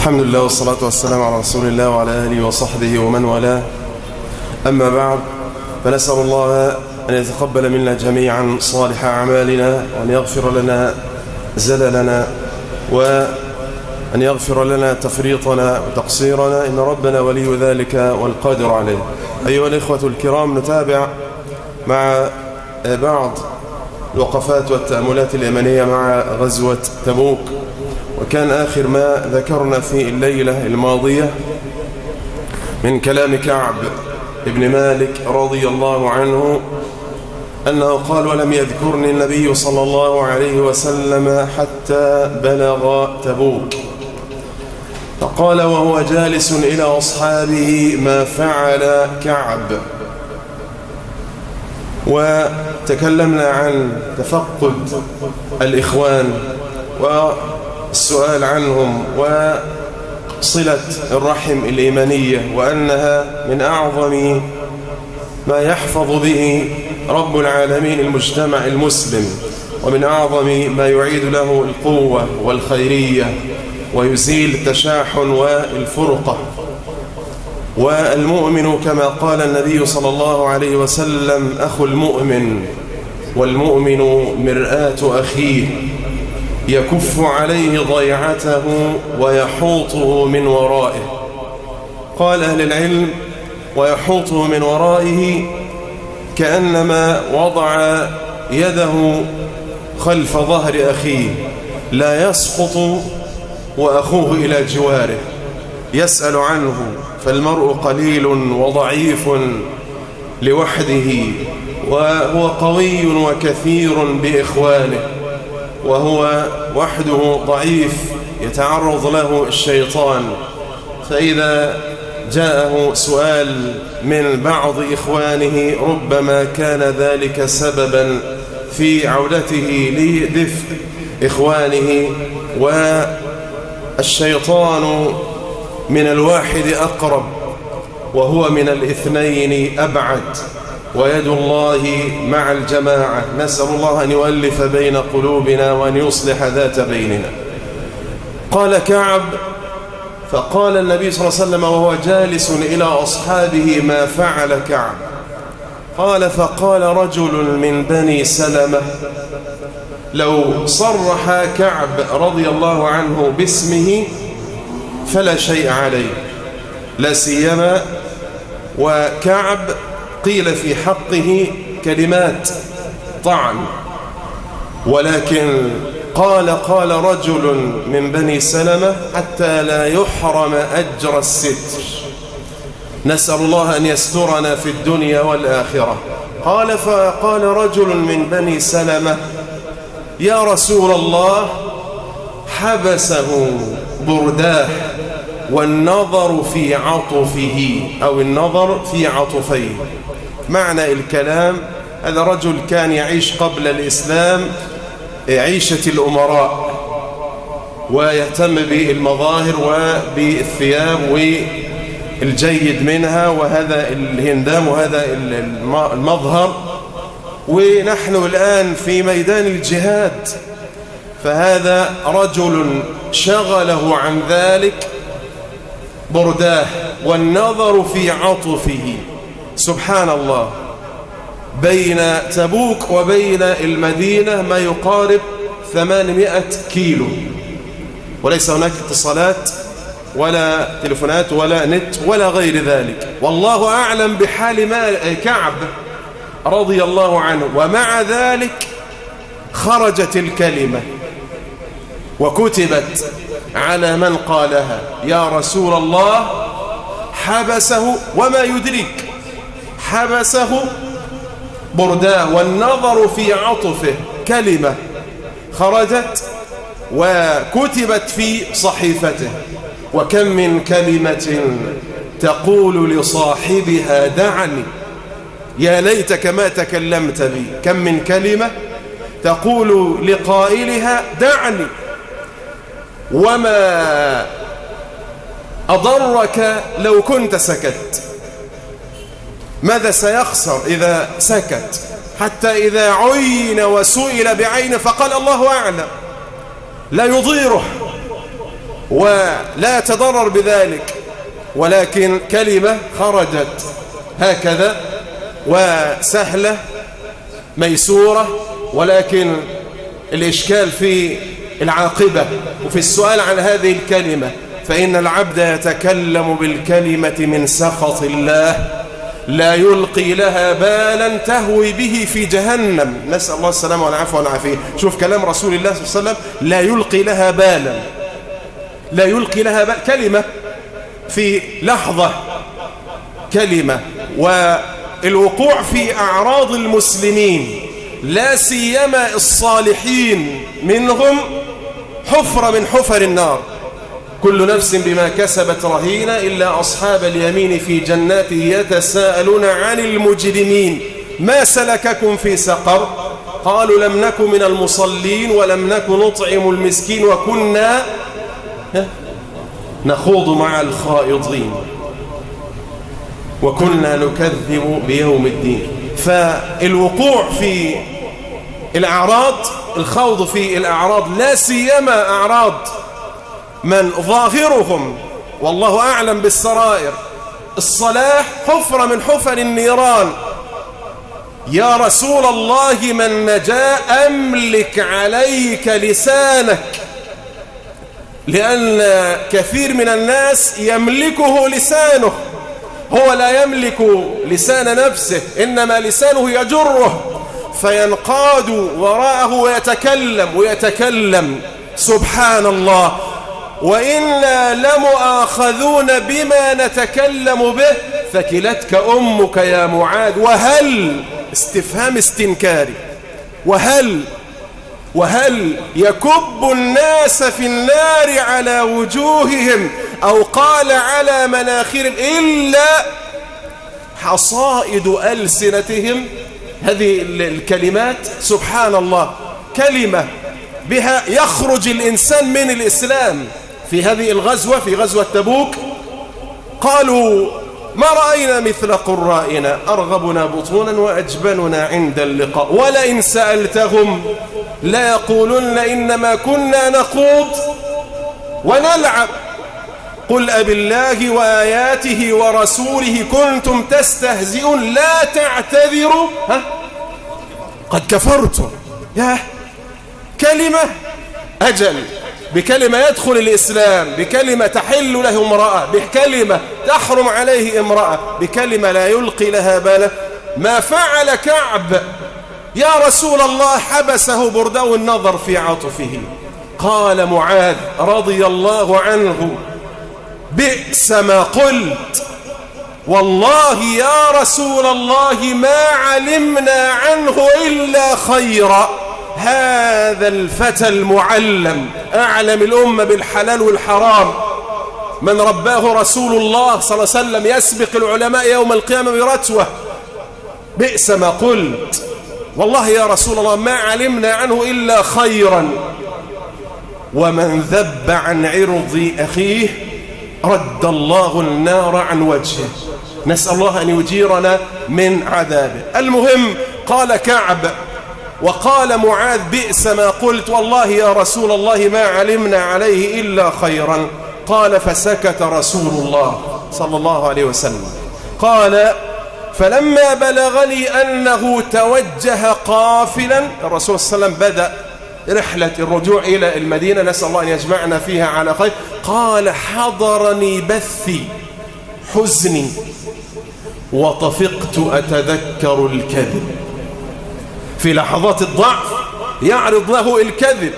الحمد لله والصلاة والسلام على رسول الله وعلى آله وصحبه ومن والاه. أما بعد فنسأل الله أن يتقبل منا جميعا صالح أعمالنا وأن يغفر لنا زللنا وأن يغفر لنا تفريطنا وتقصيرنا. إن ربنا ولي ذلك والقادر عليه. أيها الإخوة الكرام نتابع مع بعض الوقفات والتأملات اليمنية مع غزوة تبوك. وكان آخر ما ذكرنا في الليلة الماضية من كلام كعب ابن مالك رضي الله عنه أنه قال ولم يذكرني النبي صلى الله عليه وسلم حتى بلغ تبوك فقال وهو جالس إلى أصحابه ما فعل كعب وتكلمنا عن تفقد الإخوان والسؤال عنهم وصلة الرحم الإيمانية وأنها من أعظم ما يحفظ به رب العالمين المجتمع المسلم ومن أعظم ما يعيد له القوة والخيرية ويزيل التشاحن والفرقة. والمؤمن كما قال النبي صلى الله عليه وسلم أخو المؤمن والمؤمن مرآة أخيه. يكف عليه ضيعته ويحوطه من ورائه. قال أهل العلم ويحوطه من ورائه كأنما وضع يده خلف ظهر أخيه لا يسقط وأخوه إلى جواره. يسأل عنه فالمرء قليل وضعيف لوحده وهو قوي وكثير بإخوانه. وهو وحده ضعيف يتعرض له الشيطان. فإذا جاءه سؤال من بعض إخوانه ربما كان ذلك سببا في عودته لدفء إخوانه والشيطان من الواحد أقرب وهو من الاثنين أبعد. ويد الله مع الجماعة. نسأل الله أن يؤلف بين قلوبنا وأن يصلح ذات بيننا. قال كعب فقال النبي صلى الله عليه وسلم وهو جالس إلى أصحابه ما فعل كعب؟ قال فقال رجل من بني سلمة لو صرح كعب رضي الله عنه باسمه فلا شيء عليه لا سيما وكعب قيل في حقه كلمات طعن. ولكن قال قال رجل من بني سلمة حتى لا يحرم أجر الستر. نسأل الله أن يسترنا في الدنيا والآخرة. قال فقال رجل من بني سلمة يا رسول الله حبسه برداه والنظر في عطفه أو النظر في عطفيه. معنى الكلام هذا رجل كان يعيش قبل الإسلام عيشة الأمراء ويهتم بالمظاهر وبالثياب والجيد منها وهذا الهندام وهذا المظهر. ونحن الآن في ميدان الجهاد فهذا رجل شغله عن ذلك برداه والنظر في عطفه. سبحان الله بين تبوك وبين المدينة ما يقارب 800 كيلو. وليس هناك اتصالات ولا تلفونات ولا نت ولا غير ذلك. والله أعلم بحال ما كعب رضي الله عنه. ومع ذلك خرجت الكلمة. وكتبت على من قالها يا رسول الله حبسه وما يدرك حبسه برداه والنظر في عطفه كلمة خرجت وكتبت في صحيفته. وكم من كلمة تقول لصاحبها دعني يا ليتك ما تكلمت بي كم من كلمة تقول لقائلها دعني. وما أضرك لو كنت سكت. ماذا سيخسر إذا سكت؟ حتى إذا عين وسئل بعين فقال الله أعلم. لا يضيره ولا يتضرر بذلك. ولكن كلمة خرجت. هكذا وسهلة ميسورة. ولكن الإشكال في العاقبة. وفي السؤال عن هذه الكلمة فإن العبد يتكلم بالكلمة من سخط الله لا يلقي لها بالا تهوي به في جهنم. نسأل الله السلامة والعفو والعافية. شوف كلام رسول الله صلى الله عليه وسلم لا يلقي لها بالا. لا يلقي لها بالا. كلمة في لحظة. كلمة. والوقوع في أعراض المسلمين لا سيما الصالحين منهم حفرة من حفر النار. كل نفس بما كسبت رهينة إلا أصحاب اليمين في جنات يتساءلون عن المجرمين. ما سلككم في سقر؟ قالوا لم نكن من المصلين ولم نكن نطعم المسكين وكنا نخوض مع الخائضين. وكنا نكذب بيوم الدين. فالوقوع في الأعراض الخوض في الأعراض لا سيما أعراض من ظاهرهم. والله أعلم بالسرائر. الصلاح حفرة من حفر النيران. يا رسول الله من نجا أملك عليك لسانك. لأن كثير من الناس يملكه لسانه. هو لا يملك لسان نفسه إنما لسانه يجره. فينقاد وراءه ويتكلم ويتكلم. سبحان الله وإنا لمؤاخذون بما نتكلم به. فكلتك أمك يا معاذ. وهل استفهام استنكاري. وهل وهل يكب الناس في النار على وجوههم أو قال على مناخرهم إلا حصائد ألسنتهم هذه الكلمات سبحان الله كلمة بها يخرج الإنسان من الإسلام. في هذه الغزوة في غزوة تبوك قالوا ما رأينا مثل قرائنا؟ أرغبنا بطونا وأجبننا عند اللقاء. ولئن سألتهم لا يقولن إنما كنا نخوض ونلعب. قل أب الله وآياته ورسوله كنتم تستهزئون لا تعتذروا. ها؟ قد كفرتم. يا كلمة. أجل. بكلمة يدخل الإسلام بكلمة تحل له امرأة بكلمة تحرم عليه امرأة بكلمة لا يلقي لها بالا ما فعل كعب. يا رسول الله حبسه بردو النظر في عطفه قال معاذ رضي الله عنه. بئس ما قلت. والله يا رسول الله ما علمنا عنه إلا خيرا. هذا الفتى المعلم أعلم الأمة بالحلال والحرام. من رباه رسول الله صلى الله عليه وسلم يسبق العلماء يوم القيامة برتوة. بئس ما قلت. والله يا رسول الله ما علمنا عنه إلا خيرا. ومن ذب عن عرض أخيه رد الله النار عن وجهه. نسأل الله أن يجيرنا من عذابه. المهم قال كعب وقال معاذ بئس ما قلت. والله يا رسول الله ما علمنا عليه إلا خيرا. قال فسكت رسول الله صلى الله عليه وسلم. قال فلما بلغني أنه توجه قافلا الرسول صلى الله عليه وسلم بدأ رحلة الرجوع إلى المدينة. نسأل الله أن يجمعنا فيها على خير. قال حضرني بثي حزني وطفقت أتذكر الكذب. في لحظات الضعف يعرض له الكذب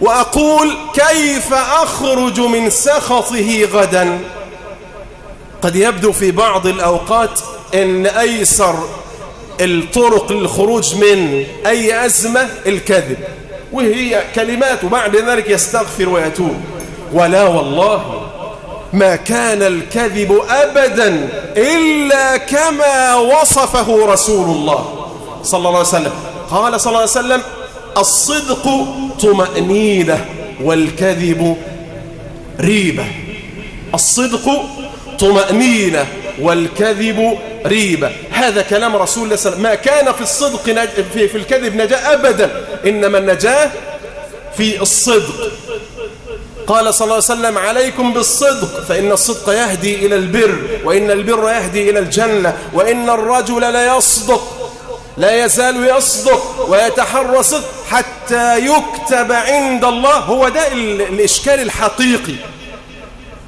وأقول كيف أخرج من سخطه غدا؟ قد يبدو في بعض الأوقات أن أيسر الطرق للخروج من أي أزمة الكذب. وهي كلمات وبعد ذلك يستغفر ويتوب. ولا والله ما كان الكذب أبدا إلا كما وصفه رسول الله صلى الله عليه وسلم. قال صلى الله عليه وسلم الصدق طمأنينة والكذب ريبة. الصدق طمأنينة والكذب ريبة هذا كلام رسول الله صلى الله عليه وسلم. ما كان في الصدق نج... في, في الكذب نجاة أبدا. إنما النجاة في الصدق. قال صلى الله عليه وسلم عليكم بالصدق فإن الصدق يهدي إلى البر وإن البر يهدي إلى الجنة وإن الرجل لا يصدق لا يزال يصدق ويتحرى صدق حتى يكتب عند الله. هو ده الإشكال الحقيقي.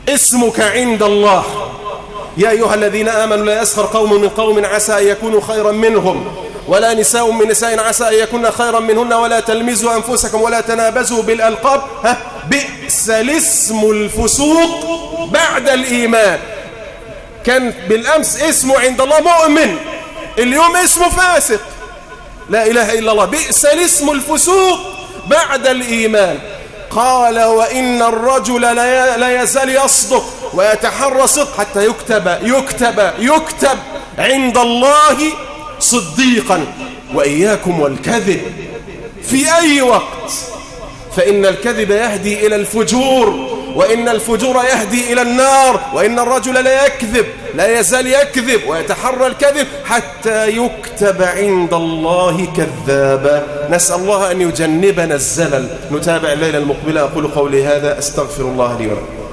اسمك عند الله. يا أيها الذين آمنوا لا يسخر قوم من قوم عسى أن يكونوا خيرا منهم ولا نساء من نساء عسى أن يكون خيرا منهن ولا تلمزوا أنفسكم ولا تنابزوا بالألقاب. ها بئس الاسم الفسوق بعد الإيمان. كان بالأمس اسمه عند الله مؤمن اليوم اسمه فاسق. لا إله إلا الله بئس الاسم الفسوق بعد الإيمان. قال وإن الرجل لا يزال يصدق. ويتحرى صدق حتى يكتب يكتب يكتب عند الله صديقا. وإياكم والكذب في أي وقت. فإن الكذب يهدي إلى الفجور وإن الفجور يهدي إلى النار وإن الرجل لا يكذب لا يزال يكذب ويتحرى الكذب حتى يكتب عند الله كذابا. نسأل الله أن يجنبنا الزلل. نتابع الليلة المقبلة. أقول قولي هذا. أستغفر الله لي ولكم.